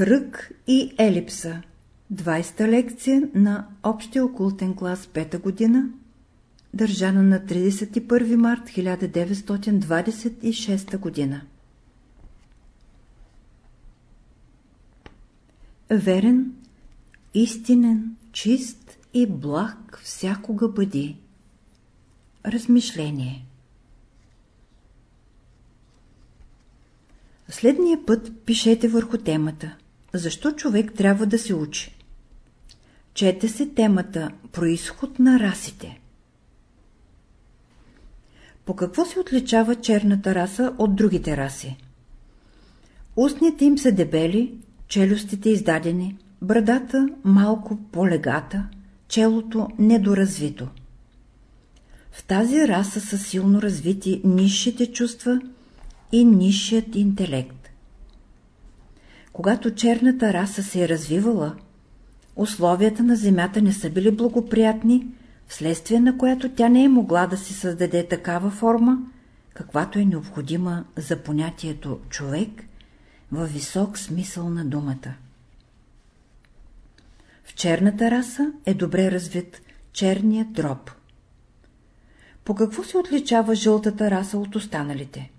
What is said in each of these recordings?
Кръг и елипса 20-та лекция на Общия окултен клас 5-та година, държана на 31 март 1926 година. Верен, истинен, чист и благ всякога бъди. Размишление Следния път пишете върху темата Защо човек трябва да се учи? Чете се темата Происход на расите. По какво се отличава черната раса от другите раси? Устните им са дебели, челюстите издадени, брадата малко по-легата, челото недоразвито. В тази раса са силно развити низшите чувства и нисшият интелект. Когато черната раса се е развивала, условията на Земята не са били благоприятни, вследствие на която тя не е могла да си създаде такава форма, каквато е необходима за понятието човек във висок смисъл на думата. В черната раса е добре развит черният дроб. По какво се отличава жълтата раса от останалите?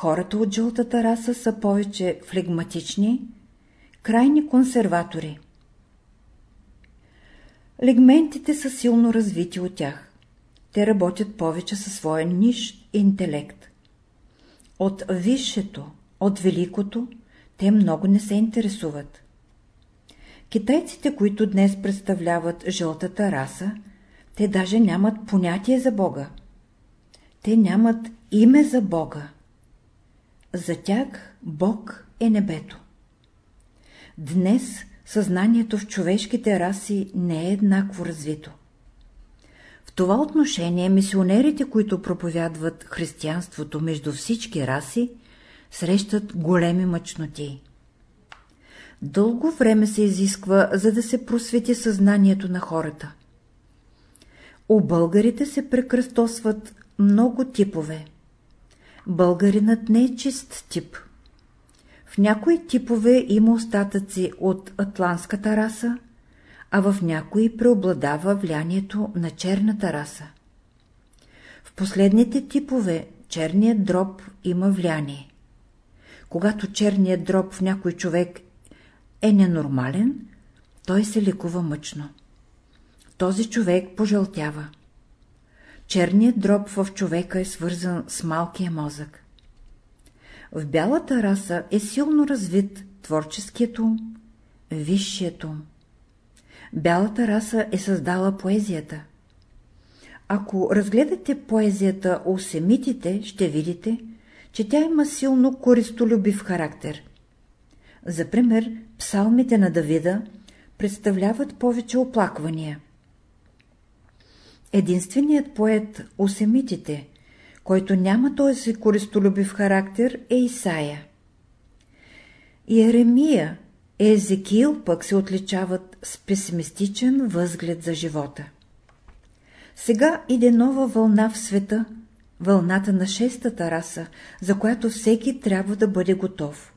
Хората от жълтата раса са повече флегматични, крайни консерватори. Легментите са силно развити от тях. Те работят повече със своя ниш интелект. От висшето, от великото, те много не се интересуват. Китайците, които днес представляват жълтата раса, те даже нямат понятие за Бога. Те нямат име за Бога. За тях Бог е небето. Днес съзнанието в човешките раси не е еднакво развито. В това отношение мисионерите, които проповядват християнството между всички раси, срещат големи мъчноти. Дълго време се изисква, за да се просвети съзнанието на хората. У българите се прекръстосват много типове. Българинът не е чист тип. В някои типове има остатъци от атлантската раса, а в някои преобладава влиянието на черната раса. В последните типове черният дроб има влияние. Когато черният дроб в някой човек е ненормален, той се лекува мъчно. Този човек пожълтява. Черният дроб в човека е свързан с малкия мозък. В бялата раса е силно развит творческият ум, висшият ум. Бялата раса е създала поезията. Ако разгледате поезията у семитите, ще видите, че тя има силно користолюбив характер. За пример, псалмите на Давида представляват повече оплаквания. Единственият поет у семитите, който няма този користолюбив характер, е Исаия. Иеремия и Езекиил пък се отличават с песимистичен възглед за живота. Сега иде нова вълна в света, вълната на шестата раса, за която всеки трябва да бъде готов.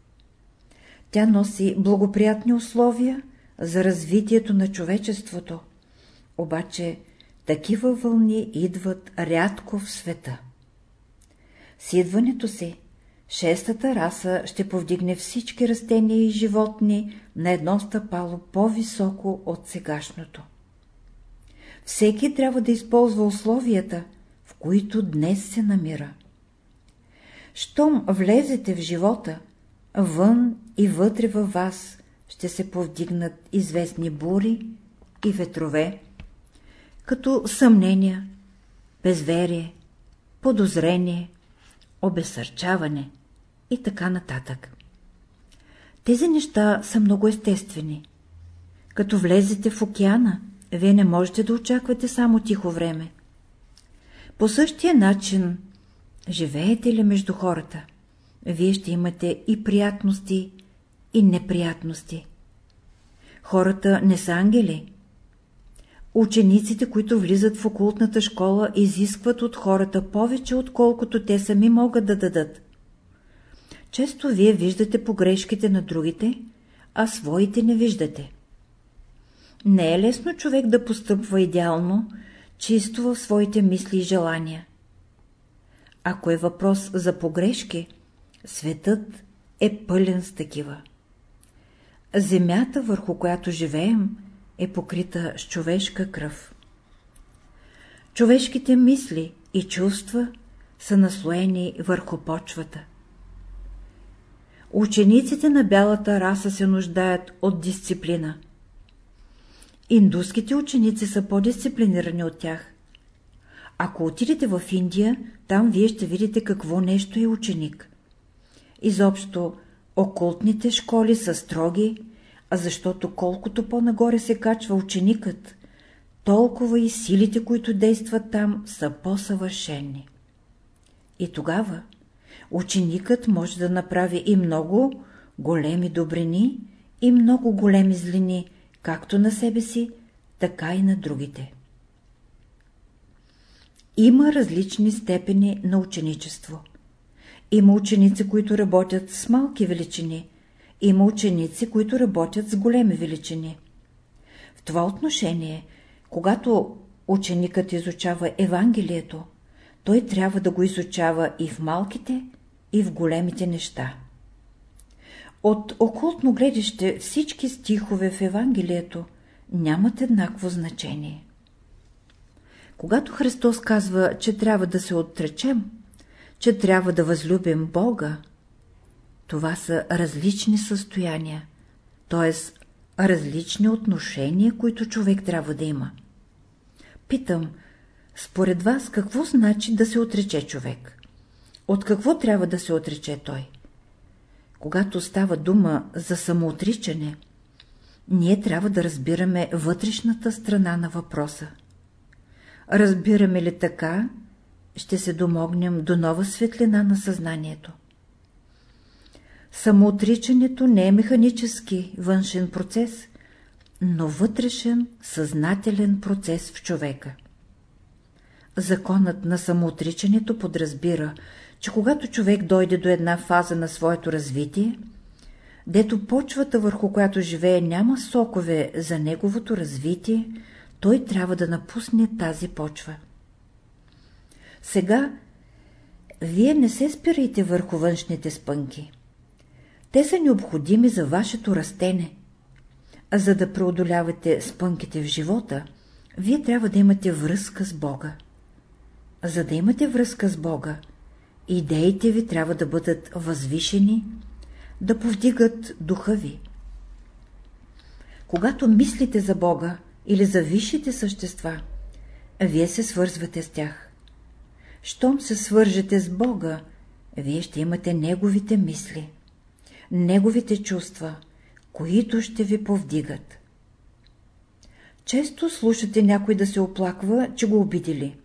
Тя носи благоприятни условия за развитието на човечеството, обаче такива вълни идват рядко в света. С идването си, шестата раса ще повдигне всички растения и животни на едно стъпало по-високо от сегашното. Всеки трябва да използва условията, в които днес се намира. Щом влезете в живота, вън и вътре във вас ще се повдигнат известни бури и ветрове, като съмнения, безверие, подозрение, обесърчаване и така нататък. Тези неща са много естествени. Като влезете в океана, вие не можете да очаквате само тихо време. По същия начин, живеете ли между хората, вие ще имате и приятности, и неприятности. Хората не са ангели. Учениците, които влизат в окултната школа, изискват от хората повече, отколкото те сами могат да дадат. Често вие виждате погрешките на другите, а своите не виждате. Не е лесно човек да постъпва идеално, чисто в своите мисли и желания. Ако е въпрос за погрешки, светът е пълен с такива. Земята, върху която живеем, е покрита с човешка кръв. Човешките мисли и чувства са наслоени върху почвата. Учениците на бялата раса се нуждаят от дисциплина. Индуските ученици са по-дисциплинирани от тях. Ако отидете в Индия, там вие ще видите какво нещо е ученик. Изобщо, окултните школи са строги, защото колкото по-нагоре се качва ученикът, толкова и силите, които действат там, са по-съвършени. И тогава ученикът може да направи и много големи добрини, и много големи злини, както на себе си, така и на другите. Има различни степени на ученичество. Има ученици, които работят с малки величини, има ученици, които работят с големи величини. В това отношение, когато ученикът изучава Евангелието, той трябва да го изучава и в малките, и в големите неща. От окултно гледаще всички стихове в Евангелието нямат еднакво значение. Когато Христос казва, че трябва да се отречем, че трябва да възлюбим Бога, това са различни състояния, т.е. различни отношения, които човек трябва да има. Питам, според вас какво значи да се отрече човек? От какво трябва да се отрече той? Когато става дума за самоотричане, ние трябва да разбираме вътрешната страна на въпроса. Разбираме ли така, ще се домогнем до нова светлина на съзнанието. Самоотричането не е механически външен процес, но вътрешен съзнателен процес в човека. Законът на самоотричането подразбира, че когато човек дойде до една фаза на своето развитие, дето почвата върху която живее няма сокове за неговото развитие, той трябва да напусне тази почва. Сега вие не се спирайте върху външните спънки. Те са необходими за вашето растене. А за да преодолявате спънките в живота, вие трябва да имате връзка с Бога. За да имате връзка с Бога, идеите ви трябва да бъдат възвишени, да повдигат духа ви. Когато мислите за Бога или за висшите същества, вие се свързвате с тях. Щом се свържете с Бога, вие ще имате Неговите мисли, Неговите чувства, които ще ви повдигат. Често слушате някой да се оплаква, че го обидели.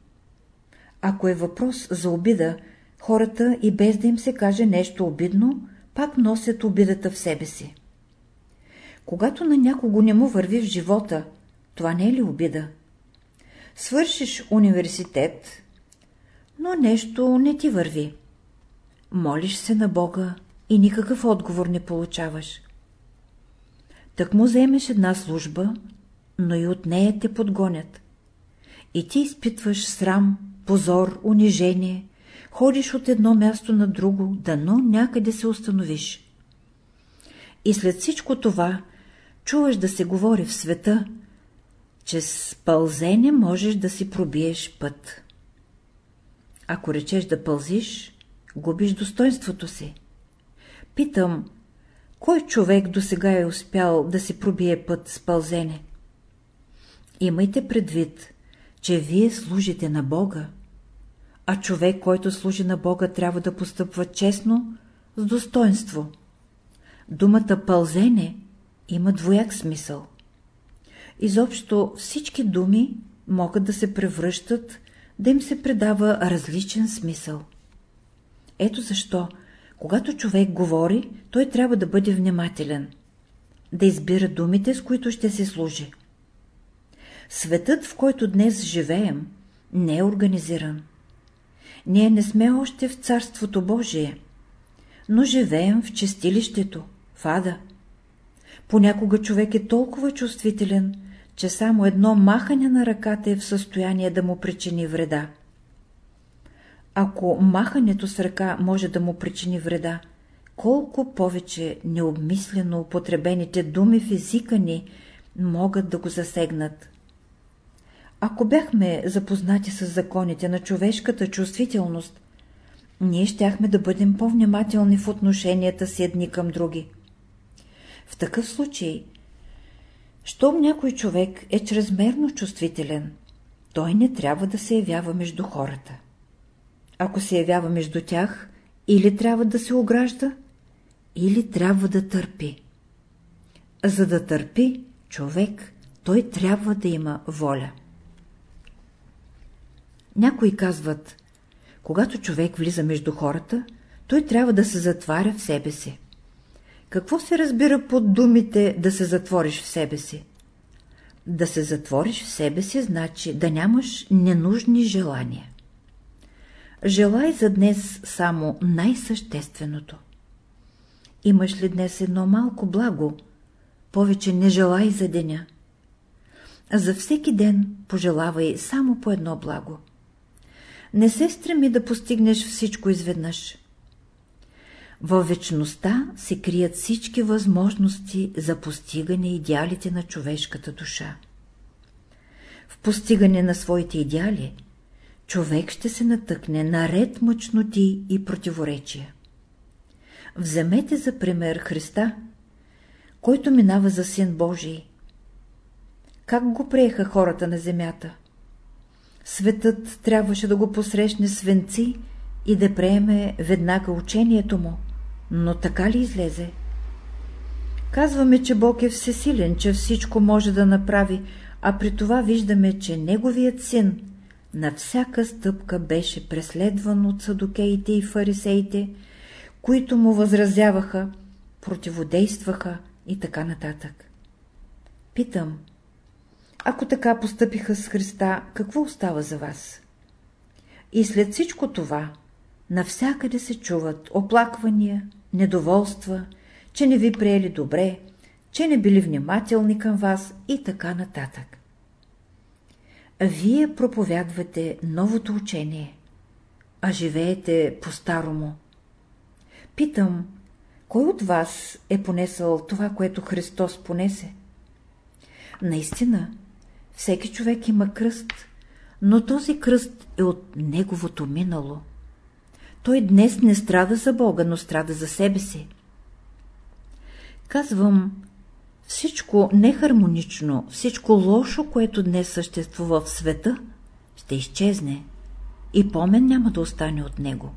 Ако е въпрос за обида, хората и без да им се каже нещо обидно, пак носят обидата в себе си. Когато на някого не му върви в живота, това не е ли обида? Свършиш университет, но нещо не ти върви. Молиш се на Бога и никакъв отговор не получаваш. Так му вземеш една служба, но и от нея те подгонят. И ти изпитваш срам, позор, унижение, ходиш от едно място на друго, дано някъде се установиш. И след всичко това чуваш да се говори в света, че с пълзене можеш да си пробиеш път. Ако речеш да пълзиш, губиш достоинството си. Питам, кой човек до сега е успял да си пробие път с пълзене? Имайте предвид, че вие служите на Бога, а човек, който служи на Бога, трябва да постъпва честно, с достоинство. Думата пълзене има двояк смисъл. Изобщо всички думи могат да се превръщат, да им се предава различен смисъл. Ето защо, когато човек говори, той трябва да бъде внимателен, да избира думите, с които ще се служи. Светът, в който днес живеем, не е организиран. Ние не сме още в Царството Божие, но живеем в чистилището, в ада. Понякога човек е толкова чувствителен, че само едно махане на ръката е в състояние да му причини вреда. Ако махането с ръка може да му причини вреда, колко повече необмислено употребените думи в езика ни могат да го засегнат. Ако бяхме запознати с законите на човешката чувствителност, ние щяхме да бъдем по-внимателни в отношенията си едни към други. В такъв случай, щом някой човек е чрезмерно чувствителен, той не трябва да се явява между хората. Ако се явява между тях, или трябва да се огражда, или трябва да търпи. За да търпи човек, той трябва да има воля. Някои казват, когато човек влиза между хората, той трябва да се затваря в себе си. Какво се разбира под думите да се затвориш в себе си? Да се затвориш в себе си значи да нямаш ненужни желания. Желай за днес само най-същественото. Имаш ли днес едно малко благо, повече не желай за деня. За всеки ден пожелавай само по едно благо. Не се стреми да постигнеш всичко изведнъж. Във вечността се крият всички възможности за постигане идеалите на човешката душа. В постигане на своите идеали човек ще се натъкне на ред мъчноти и противоречия. Вземете за пример Христа, който минава за Син Божий. Как го приеха хората на земята? Светът трябваше да го посрещне свенци и да приеме веднага учението му, но така ли излезе? Казваме, че Бог е всесилен, че всичко може да направи, а при това виждаме, че Неговият син на всяка стъпка беше преследван от садокеите и фарисеите, които му възразяваха, противодействаха и така нататък. Питам, ако така постъпиха с Христа, какво остава за вас? И след всичко това, навсякъде се чуват оплаквания, недоволства, че не ви приели добре, че не били внимателни към вас и така нататък. Вие проповядвате новото учение, а живеете по-старому. Питам, кой от вас е понесъл това, което Христос понесе? Наистина, всеки човек има кръст, но този кръст е от неговото минало. Той днес не страда за Бога, но страда за себе си. Казвам, всичко нехармонично, всичко лошо, което днес съществува в света, ще изчезне и помен няма да остане от него.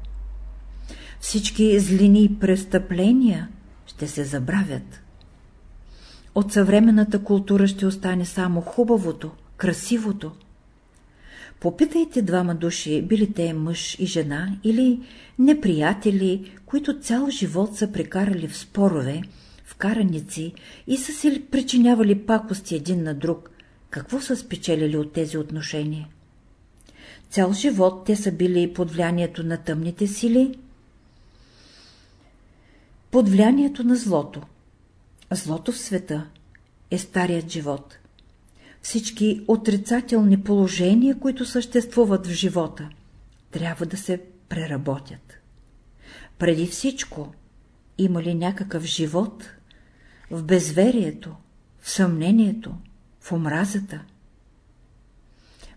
Всички злини и престъпления ще се забравят. От съвременната култура ще остане само хубавото, красивото. Попитайте двама души, били те мъж и жена, или неприятели, които цял живот са прекарали в спорове, караници и са си причинявали пакости един на друг, какво са спечелили от тези отношения? Цял живот те са били под влиянието на тъмните сили, под влиянието на злото. Злото в света е старият живот. Всички отрицателни положения, които съществуват в живота, трябва да се преработят. Преди всичко, има ли някакъв живот в безверието, в съмнението, в омразата?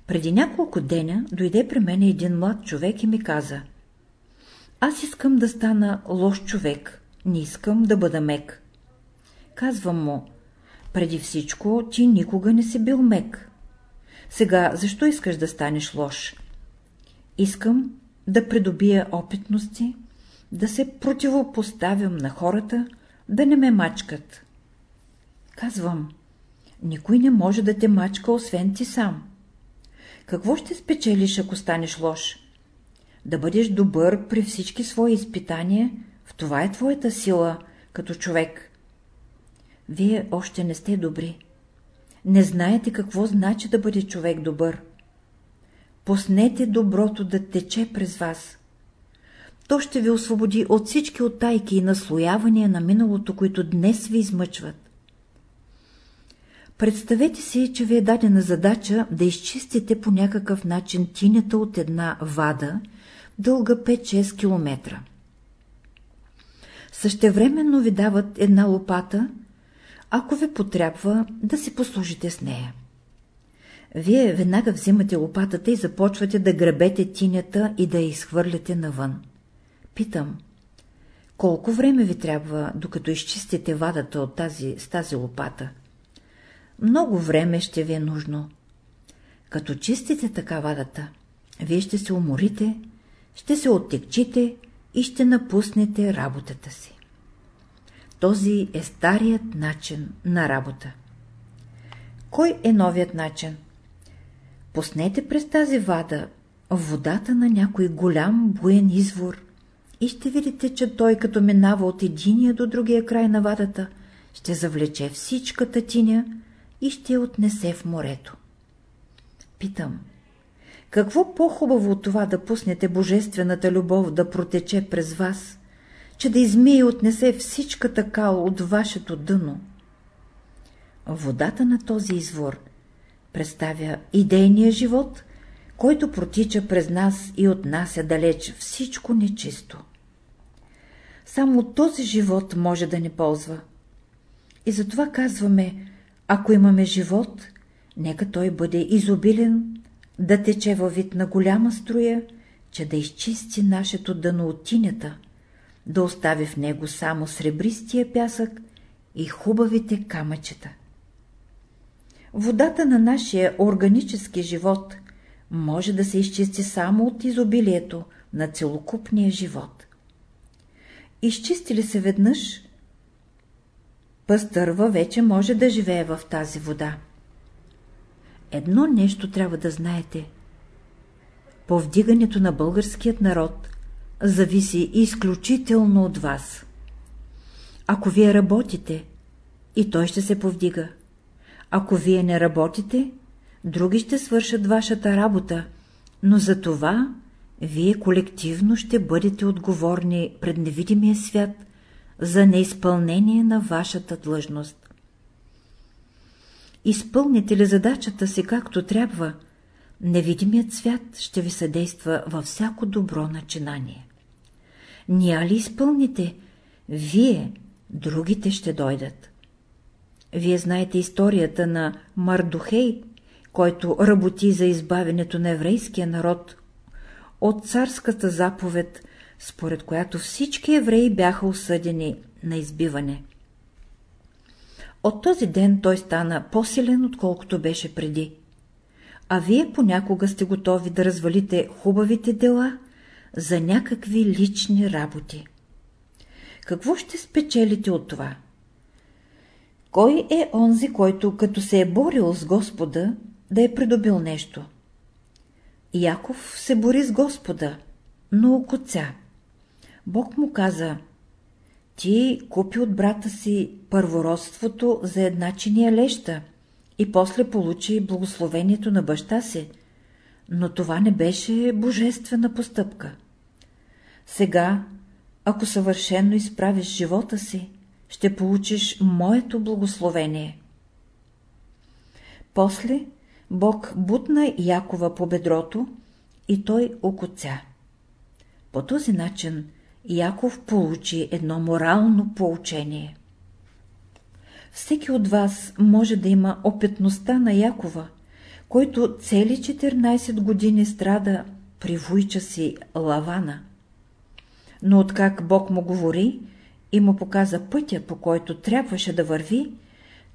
Преди няколко деня дойде при мен един млад човек и ми каза Аз искам да стана лош човек, не искам да бъда мек. Казвам му, преди всичко ти никога не си бил мек. Сега защо искаш да станеш лош? Искам да придобия опитности, да се противопоставям на хората, да не ме мачкат. Казвам, никой не може да те мачка, освен ти сам. Какво ще спечелиш, ако станеш лош? Да бъдеш добър при всички свои изпитания, в това е твоята сила, като човек. Вие още не сте добри. Не знаете какво значи да бъде човек добър. Поснете доброто да тече през вас. То ще ви освободи от всички оттайки и наслоявания на миналото, които днес ви измъчват. Представете си, че ви е дадена задача да изчистите по някакъв начин тинята от една вада, дълга 5-6 км. Същевременно ви дават една лопата, ако ви потрябва да си послужите с нея. Вие веднага взимате лопатата и започвате да гребете тинята и да я изхвърляте навън. Питам, колко време ви трябва, докато изчистите вадата от тази, с тази лопата? Много време ще ви е нужно. Като чистите така вадата, вие ще се уморите, ще се оттекчите и ще напуснете работата си. Този е старият начин на работа. Кой е новият начин? Пуснете през тази вада водата на някой голям буен извор и ще видите, че той като минава от единия до другия край на вадата, ще завлече всичката тиня и ще я отнесе в морето. Питам, какво по-хубаво от това да пуснете божествената любов да протече през вас, че да измие и отнесе всичката кал от вашето дъно? Водата на този извор представя идейния живот, който протича през нас и отнася далеч всичко нечисто. Само този живот може да не ползва. И затова казваме, ако имаме живот, нека той бъде изобилен, да тече във вид на голяма струя, че да изчисти нашето дъно от тинята, да остави в него само сребристия пясък и хубавите камъчета. Водата на нашия органически живот може да се изчисти само от изобилието на целокупния живот. Изчисти ли се веднъж, пъстърва вече може да живее в тази вода. Едно нещо трябва да знаете. Повдигането на българският народ зависи изключително от вас. Ако вие работите, и той ще се повдига. Ако вие не работите, други ще свършат вашата работа, но за това вие колективно ще бъдете отговорни пред невидимия свят за неизпълнение на вашата длъжност. Изпълните ли задачата си както трябва, невидимият свят ще ви съдейства във всяко добро начинание. Ния ли изпълните, вие, другите ще дойдат. Вие знаете историята на Мардухей, който работи за избавянето на еврейския народ от царската заповед, според която всички евреи бяха осъдени на избиване. От този ден той стана по-силен, отколкото беше преди. А вие понякога сте готови да развалите хубавите дела за някакви лични работи. Какво ще спечелите от това? Кой е онзи, който като се е борил с Господа, да е придобил нещо? Яков се бори с Господа, но окоця. Бог му каза, ти купи от брата си първородството за една чиния леща и после получи благословението на баща си, но това не беше божествена постъпка. Сега, ако съвършенно изправиш живота си, ще получиш моето благословение. После Бог бутна Якова по бедрото и той окоця. По този начин Яков получи едно морално поучение. Всеки от вас може да има опитността на Якова, който цели 14 години страда при вуйча си Лавана. Но откак Бог му говори и му показа пътя, по който трябваше да върви,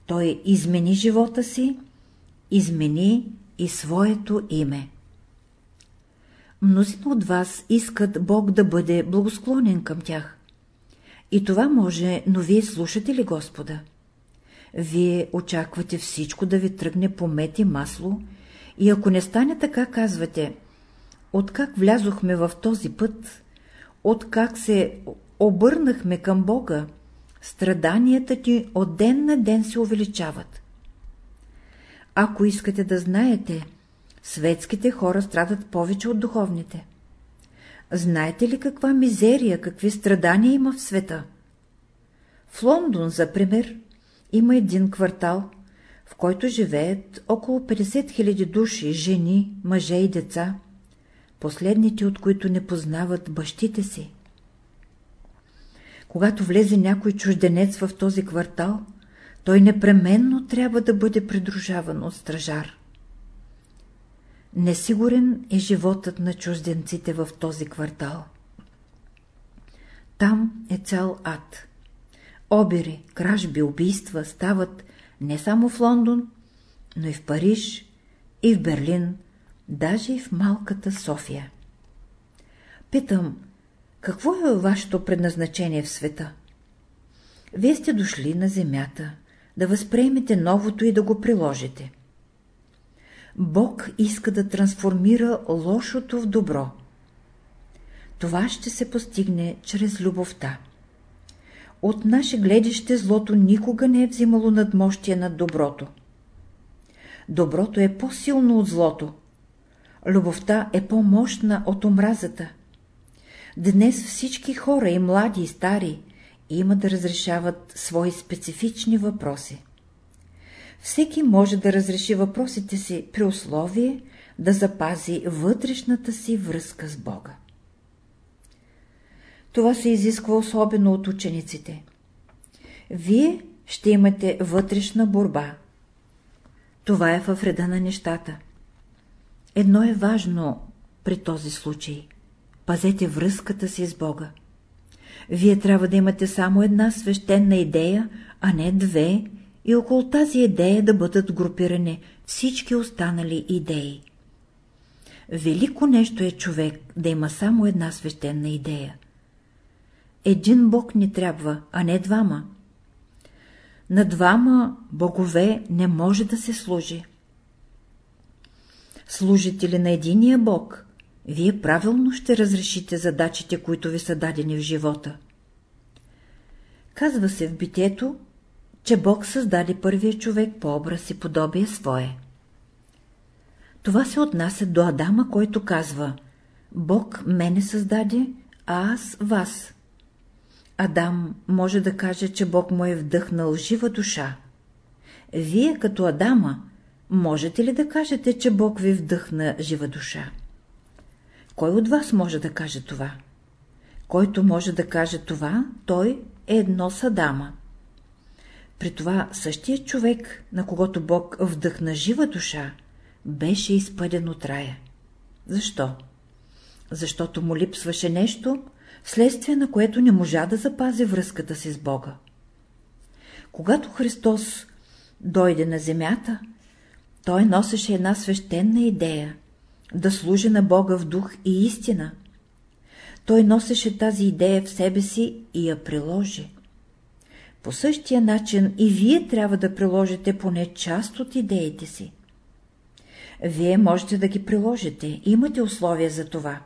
той измени живота си, измени и своето име. Мнозина от вас искат Бог да бъде благосклонен към тях. И това може, но вие слушате ли Господа? Вие очаквате всичко да ви тръгне по мет и масло, и ако не стане така, казвате, откак влязохме в този път, откак се обърнахме към Бога, страданията ти от ден на ден се увеличават. Ако искате да знаете, светските хора страдат повече от духовните. Знаете ли каква мизерия, какви страдания има в света? В Лондон, за пример, има един квартал, в който живеят около 50 000 души, жени, мъже и деца, последните от които не познават бащите си. Когато влезе някой чужденец в този квартал, той непременно трябва да бъде придружаван от стражар. Несигурен е животът на чужденците в този квартал. Там е цял ад. Обири, кражби, убийства стават не само в Лондон, но и в Париж, и в Берлин, даже и в малката София. Питам, какво е вашето предназначение в света? Вие сте дошли на земята, да възприемете новото и да го приложите. Бог иска да трансформира лошото в добро. Това ще се постигне чрез любовта. От наше гледище злото никога не е взимало надмощие над доброто. Доброто е по-силно от злото. Любовта е по-мощна от омразата. Днес всички хора, и млади, и стари, има да разрешават свои специфични въпроси. Всеки може да разреши въпросите си при условие да запази вътрешната си връзка с Бога. Това се изисква особено от учениците. Вие ще имате вътрешна борба. Това е във вреда на нещата. Едно е важно при този случай. Пазете връзката си с Бога. Вие трябва да имате само една свещена идея, а не две, и около тази идея да бъдат групирани всички останали идеи. Велико нещо е човек да има само една свещена идея. Един Бог ни трябва, а не двама. На двама богове не може да се служи. Служите ли на единия Бог, вие правилно ще разрешите задачите, които ви са дадени в живота. Казва се в битието, че Бог създаде първия човек по образ и подобие свое. Това се отнася до Адама, който казва Бог мене създаде, а аз вас. Адам може да каже, че Бог му е вдъхнал жива душа. Вие като Адама, можете ли да кажете, че Бог ви вдъхна жива душа? Кой от вас може да каже това? Който може да каже това, той е едно с Адама. При това същия човек, на когото Бог вдъхна жива душа, беше изпъден от рая. Защо? Защото му липсваше нещо, вследствие на което не можа да запази връзката си с Бога. Когато Христос дойде на земята, той носеше една свещена идея – да служи на Бога в дух и истина. Той носеше тази идея в себе си и я приложи. По същия начин и вие трябва да приложите поне част от идеите си. Вие можете да ги приложите, имате условия за това.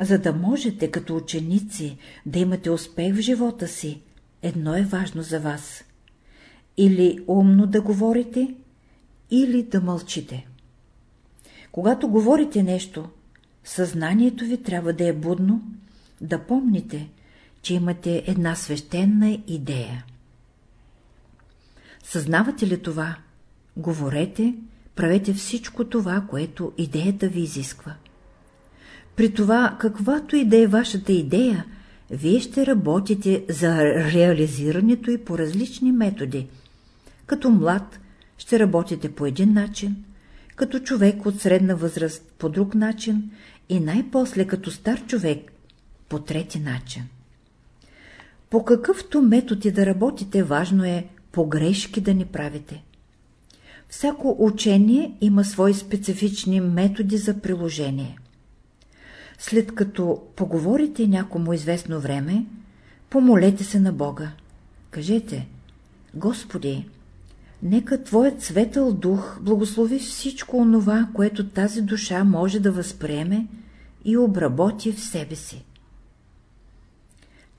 За да можете като ученици да имате успех в живота си, едно е важно за вас. Или умно да говорите, или да мълчите. Когато говорите нещо, съзнанието ви трябва да е будно, да помните, че имате една свещена идея. Съзнавате ли това? Говорете, правете всичко това, което идеята ви изисква. При това, каквато и да е вашата идея, вие ще работите за реализирането и по различни методи. Като млад ще работите по един начин, като човек от средна възраст по друг начин и най-после като стар човек по трети начин. По какъвто метод и да работите, важно е погрешки да ни правите. Всяко учение има свои специфични методи за приложение. След като поговорите някому известно време, помолете се на Бога. Кажете, Господи, нека Твоят светъл дух благослови всичко онова, което тази душа може да възприеме и обработи в себе си.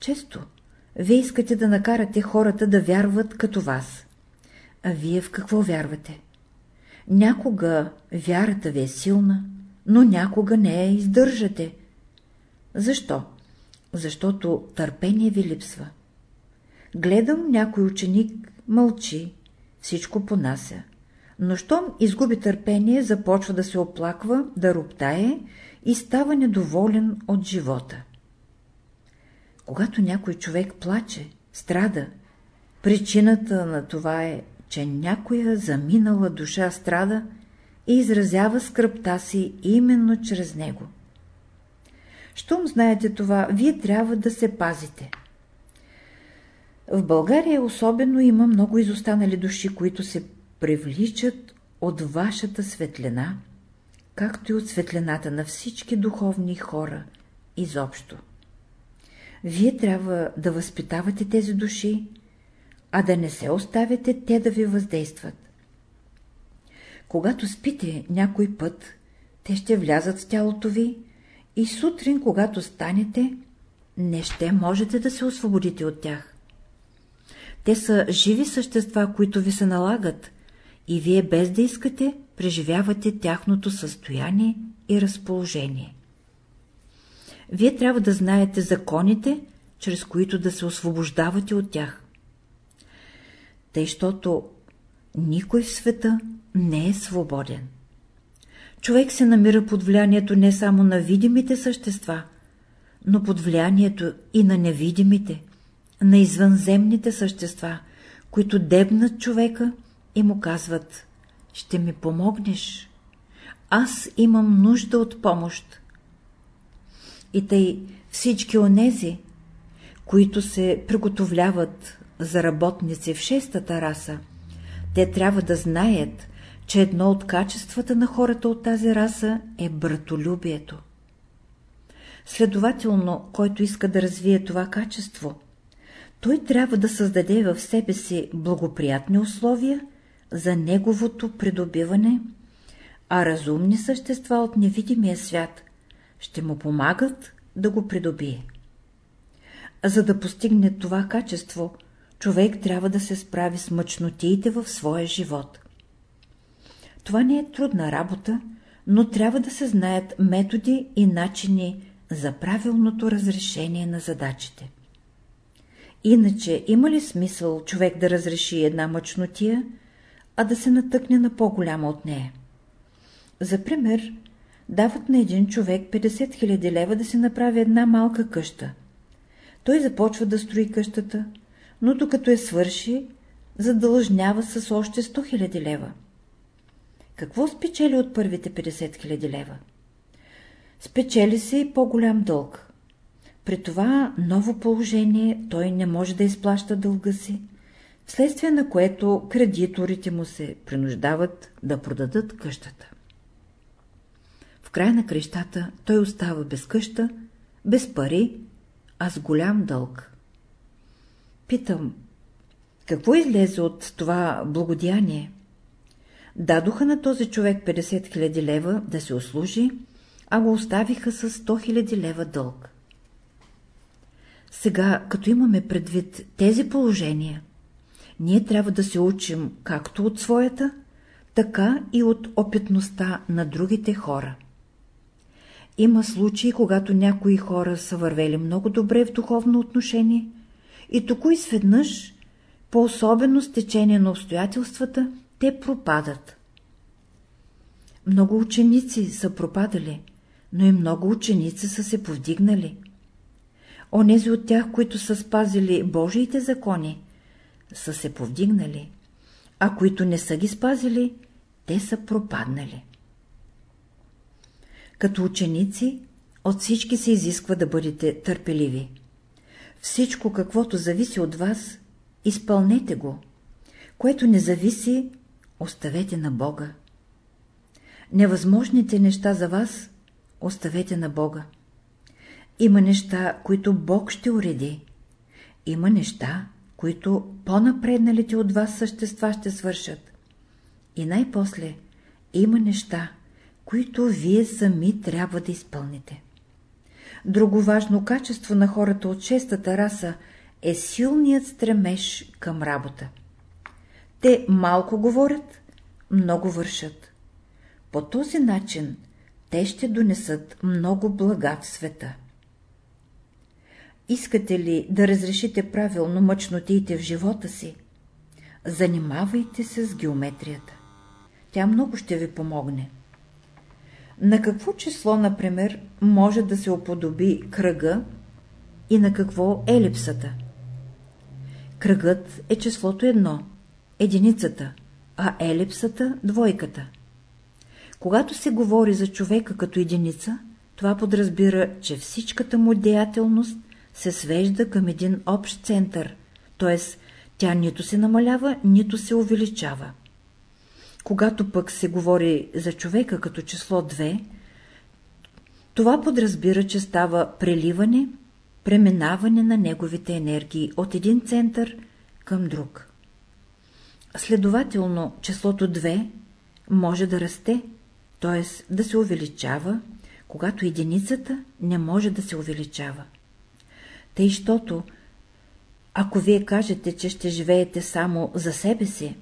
Често вие искате да накарате хората да вярват като вас. А вие в какво вярвате? Някога вярата ви е силна, но някога не я издържате. Защо? Защото търпение ви липсва. Гледам някой ученик, мълчи, всичко понася. Но щом изгуби търпение, започва да се оплаква, да роптае и става недоволен от живота. Когато някой човек плаче, страда, причината на това е, че някоя заминала душа страда и изразява скръпта си именно чрез него. Щом знаете това, вие трябва да се пазите. В България особено има много изостанали души, които се привличат от вашата светлина, както и от светлината на всички духовни хора изобщо. Вие трябва да възпитавате тези души, а да не се оставяте те да ви въздействат. Когато спите някой път, те ще влязат в тялото ви и сутрин, когато станете, не ще можете да се освободите от тях. Те са живи същества, които ви се налагат, и вие без да искате преживявате тяхното състояние и разположение. Вие трябва да знаете законите, чрез които да се освобождавате от тях. Тъй, щото никой в света не е свободен. Човек се намира под влиянието не само на видимите същества, но под влиянието и на невидимите, на извънземните същества, които дебнат човека и му казват «Ще ми помогнеш? Аз имам нужда от помощ». И тъй всички онези, които се приготовляват за работници в шестата раса, те трябва да знаят, че едно от качествата на хората от тази раса е братолюбието. Следователно, който иска да развие това качество, той трябва да създаде в себе си благоприятни условия за неговото придобиване, а разумни същества от невидимия свят ще му помагат да го придобие. За да постигне това качество, човек трябва да се справи с мъчнотиите в своя живот. Това не е трудна работа, но трябва да се знаят методи и начини за правилното разрешение на задачите. Иначе има ли смисъл човек да разреши една мъчнотия, а да се натъкне на по-голяма от нея? За пример, дават на един човек 50 000 лева да се направи една малка къща. Той започва да строи къщата, но докато я свърши, задължнява с още 100 000 лева. Какво спечели от първите 50 000 лева? Спечели се и по-голям дълг. При това ново положение той не може да изплаща дълга си, вследствие на което кредиторите му се принуждават да продадат къщата. В край на крещата той остава без къща, без пари, а с голям дълг. Питам, какво излезе от това благодяние? Дадоха на този човек 50 000 лева да се услужи, а го оставиха с 100 000 лева дълг. Сега, като имаме предвид тези положения, ние трябва да се учим както от своята, така и от опитността на другите хора. Има случаи, когато някои хора са вървели много добре в духовно отношение и току изведнъж, по особено стечение на обстоятелствата, те пропадат. Много ученици са пропадали, но и много ученици са се повдигнали. Онези от тях, които са спазили Божиите закони, са се повдигнали, а които не са ги спазили, те са пропаднали. Като ученици, от всички се изисква да бъдете търпеливи. Всичко, каквото зависи от вас, изпълнете го. Което не зависи, оставете на Бога. Невъзможните неща за вас, оставете на Бога. Има неща, които Бог ще уреди. Има неща, които по-напредналите от вас същества ще свършат. И най-после има неща, които вие сами трябва да изпълните. Друго важно качество на хората от шестата раса е силният стремеж към работа. Те малко говорят, много вършат. По този начин те ще донесат много блага в света. Искате ли да разрешите правилно мъчнотиите в живота си? занимавайте се с геометрията. Тя много ще ви помогне. На какво число, например, може да се оподоби кръга и на какво елипсата? Кръгът е числото едно, единицата, а елипсата – двойката. Когато се говори за човека като единица, това подразбира, че всичката му деятелност се свежда към един общ център, т.е. тя нито се намалява, нито се увеличава. Когато пък се говори за човека като число 2, това подразбира, че става преливане, преминаване на неговите енергии от един център към друг. Следователно, числото 2 може да расте, т.е. да се увеличава, когато единицата не може да се увеличава. Тъй, щото, ако вие кажете, че ще живеете само за себе си,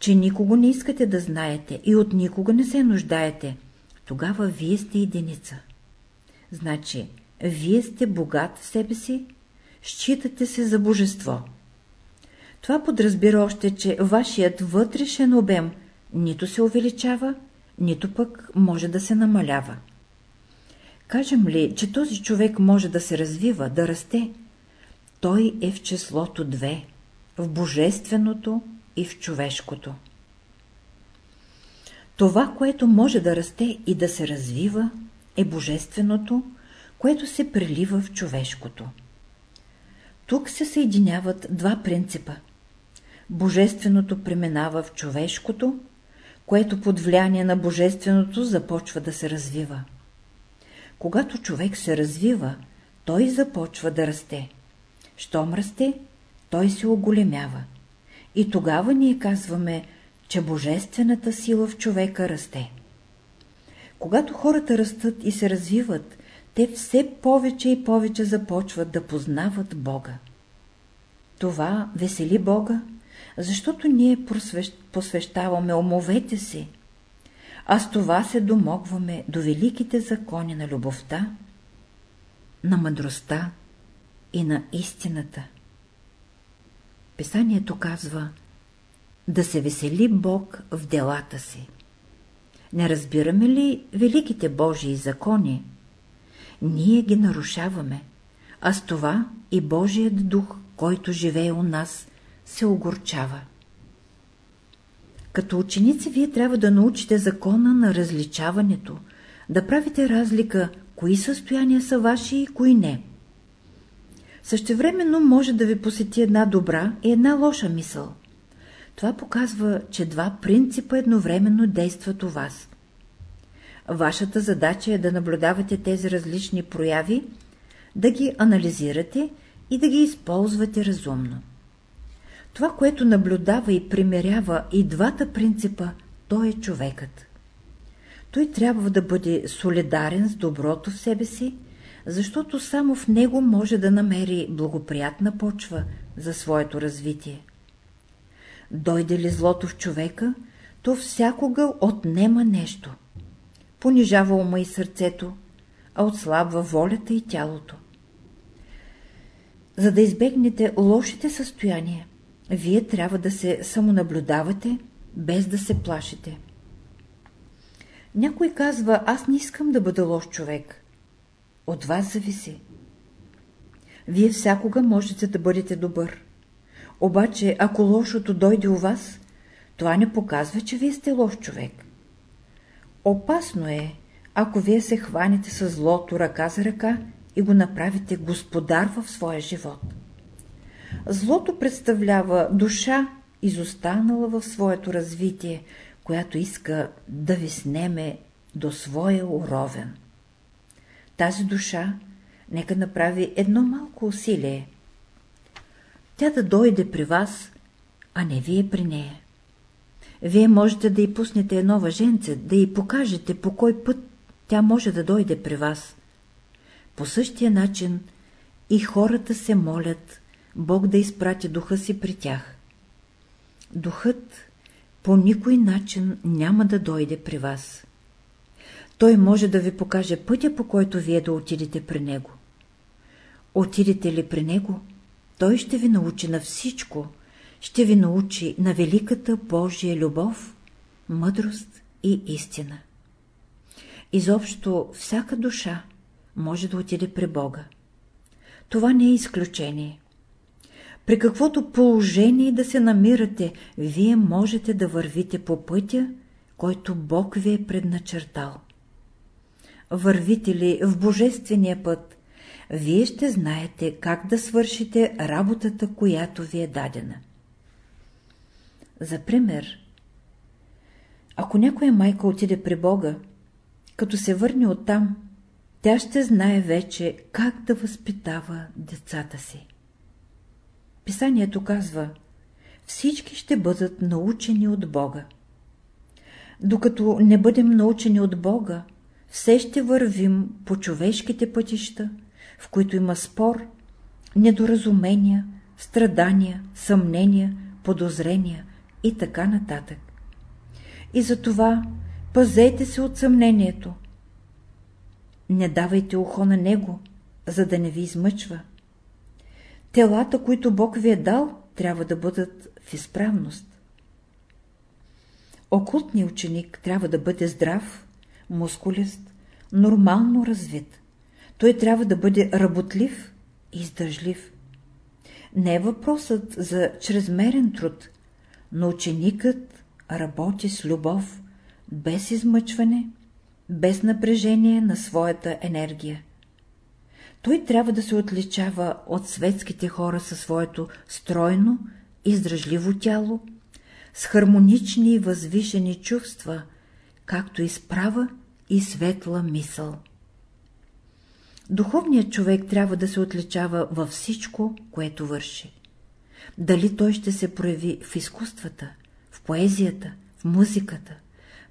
че никого не искате да знаете и от никого не се нуждаете, тогава вие сте единица. Значи, вие сте богат в себе си, считате се за божество. Това подразбира още, че вашият вътрешен обем нито се увеличава, нито пък може да се намалява. Кажем ли, че този човек може да се развива, да расте, той е в числото две, в божественото и в човешкото. Това, което може да расте и да се развива, е божественото, което се прелива в човешкото. Тук се съединяват два принципа. Божественото преминава в човешкото, което под влияние на божественото започва да се развива. Когато човек се развива, той започва да расте. Щом расте, той се оголемява. И тогава ние казваме, че божествената сила в човека расте. Когато хората растат и се развиват, те все повече и повече започват да познават Бога. Това весели Бога, защото ние посвещаваме умовете си, а с това се домогваме до великите закони на любовта, на мъдростта и на истината. Писанието казва да се весели Бог в делата си. Не разбираме ли великите Божии закони? Ние ги нарушаваме, а с това и Божият дух, който живее у нас, се огорчава. Като ученици вие трябва да научите закона на различаването, да правите разлика, кои състояния са ваши и кои не. Същевременно може да ви посети една добра и една лоша мисъл. Това показва, че два принципа едновременно действат у вас. Вашата задача е да наблюдавате тези различни прояви, да ги анализирате и да ги използвате разумно. Това, което наблюдава и примерява и двата принципа, то е човекът. Той трябва да бъде солидарен с доброто в себе си, защото само в него може да намери благоприятна почва за своето развитие. Дойде ли злото в човека, то всякога отнема нещо. Понижава ума и сърцето, а отслабва волята и тялото. За да избегнете лошите състояния, вие трябва да се самонаблюдавате, без да се плашите. Някой казва, аз не искам да бъда лош човек. От вас зависи. Вие всякога можете да бъдете добър. Обаче, ако лошото дойде у вас, това не показва, че вие сте лош човек. Опасно е, ако вие се хванете с злото ръка за ръка и го направите господар в своя живот. Злото представлява душа, изостанала в своето развитие, която иска да ви снеме до своя уровен. Тази душа нека направи едно малко усилие. Тя да дойде при вас, а не вие при нея. Вие можете да й пуснете едно въженце, да й покажете по кой път тя може да дойде при вас. По същия начин и хората се молят Бог да изпрати духа си при тях. Духът по никой начин няма да дойде при вас. Той може да ви покаже пътя, по който вие да отидете при него. Отидете ли при него, той ще ви научи на всичко, ще ви научи на великата Божия любов, мъдрост и истина. Изобщо всяка душа може да отиде при Бога. Това не е изключение. При каквото положение да се намирате, вие можете да вървите по пътя, който Бог ви е предначертал. Вървите ли в Божествения път, вие ще знаете как да свършите работата, която ви е дадена. За пример, ако някоя майка отиде при Бога, като се върне оттам, тя ще знае вече как да възпитава децата си. Писанието казва, всички ще бъдат научени от Бога. Докато не бъдем научени от Бога, все ще вървим по човешките пътища, в които има спор, недоразумения, страдания, съмнения, подозрения и така нататък. И затова пазете се от съмнението. Не давайте ухо на него, за да не ви измъчва. Телата, които Бог ви е дал, трябва да бъдат в изправност. Окултният ученик трябва да бъде здрав, мускулест, нормално развит. Той трябва да бъде работлив и издържлив. Не е въпросът за чрезмерен труд, но ученикът работи с любов, без измъчване, без напрежение на своята енергия. Той трябва да се отличава от светските хора със своето стройно, издръжливо тяло, с хармонични и възвишени чувства, както и справа и светла мисъл. Духовният човек трябва да се отличава във всичко, което върши. Дали той ще се прояви в изкуствата, в поезията, в музиката,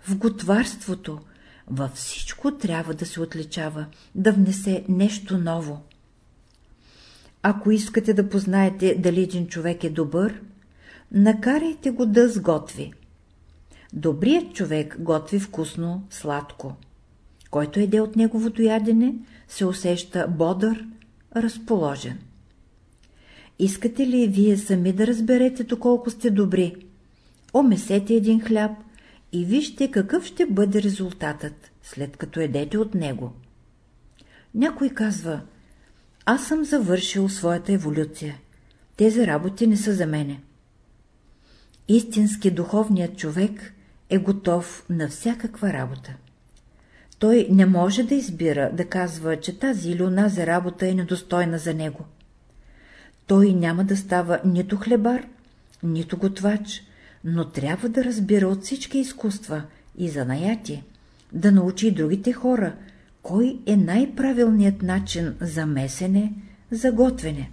в готварството, във всичко трябва да се отличава, да внесе нещо ново. Ако искате да познаете дали един човек е добър, накарайте го да сготви. Добрият човек готви вкусно, сладко. Който еде от неговото ядене, се усеща бодър, разположен. Искате ли вие сами да разберете доколко сте добри? Омесете един хляб и вижте какъв ще бъде резултатът, след като едете от него. Някой казва, аз съм завършил своята еволюция. Тези работи не са за мене. Истински духовният човек е готов на всякаква работа. Той не може да избира да казва, че тази или онази работа е недостойна за него. Той няма да става нито хлебар, нито готвач, но трябва да разбира от всички изкуства и занаяти, да научи другите хора, кой е най-правилният начин за месене, за готвене.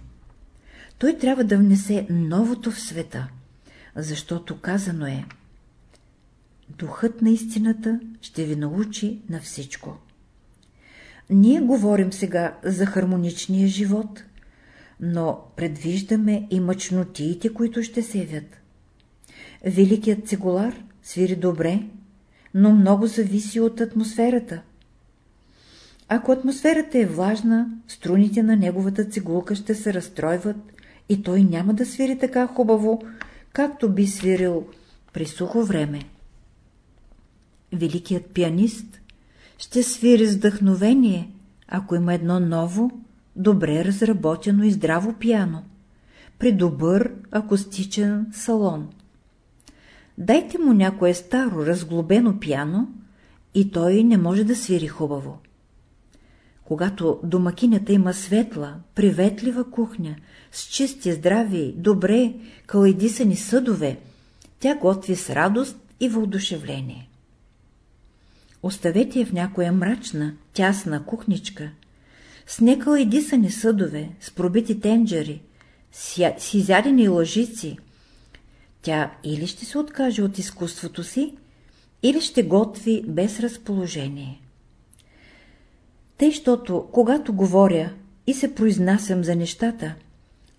Той трябва да внесе новото в света, защото казано е Духът на истината ще ви научи на всичко. Ние говорим сега за хармоничния живот, но предвиждаме и мъчнотиите, които ще се явят. Великият цигулар свири добре, но много зависи от атмосферата. Ако атмосферата е влажна, струните на неговата цигулка ще се разстройват и той няма да свири така хубаво, както би свирил при сухо време. Великият пианист ще свири с вдъхновение, ако има едно ново, добре разработено и здраво пиано, при добър акустичен салон. Дайте му някое старо, разглобено пяно и той не може да свири хубаво. Когато домакинята има светла, приветлива кухня, с чисти, здрави, добре, калайдисани съдове, тя готви с радост и въодушевление. Оставете я в някоя мрачна, тясна кухничка, с некалайдисани съдове, с пробити тенджери, с изядени лъжици, тя или ще се откаже от изкуството си, или ще готви без разположение. Тъй, щото, когато говоря и се произнасям за нещата,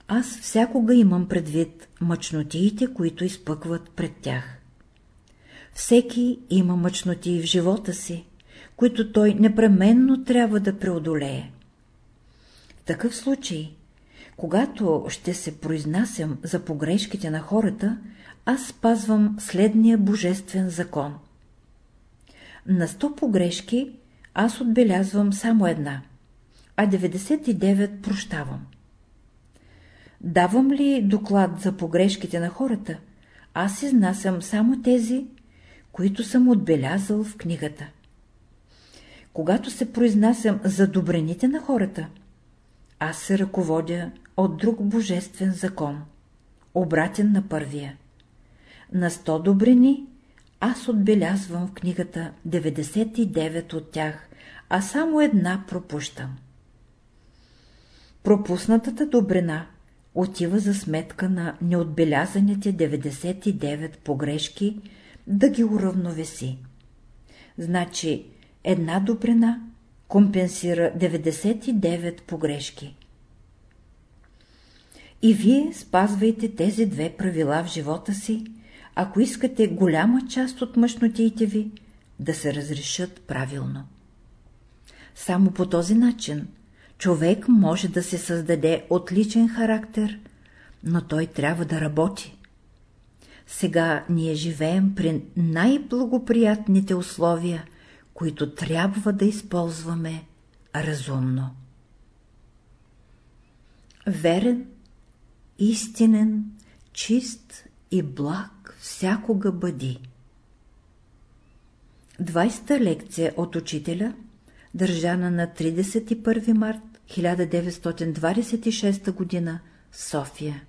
аз всякога имам предвид мъчнотиите, които изпъкват пред тях. Всеки има мъчноти в живота си, които той непременно трябва да преодолее. В такъв случай, Когато ще се произнасям за погрешките на хората, аз спазвам следния божествен закон. На 100 погрешки аз отбелязвам само една, а 99 прощавам. Давам ли доклад за погрешките на хората, аз изнасям само тези, които съм отбелязал в книгата. Когато се произнасям за добрените на хората, аз се ръководя от друг божествен закон, обратен на първия. На 100 добрини аз отбелязвам в книгата 99 от тях, а само една пропущам. Пропуснатата добрина отива за сметка на неотбелязаните 99 погрешки да ги уравновеси. Значи една добрина компенсира 99 погрешки. И вие спазвайте тези две правила в живота си, ако искате голяма част от мъжнотиите ви да се разрешат правилно. Само по този начин човек може да се създаде отличен характер, но той трябва да работи. Сега ние живеем при най-благоприятните условия, които трябва да използваме разумно. Верен, истинен, чист и благ всякога бъди. 20-та лекция от учителя, държана на 31 март 1926 г. София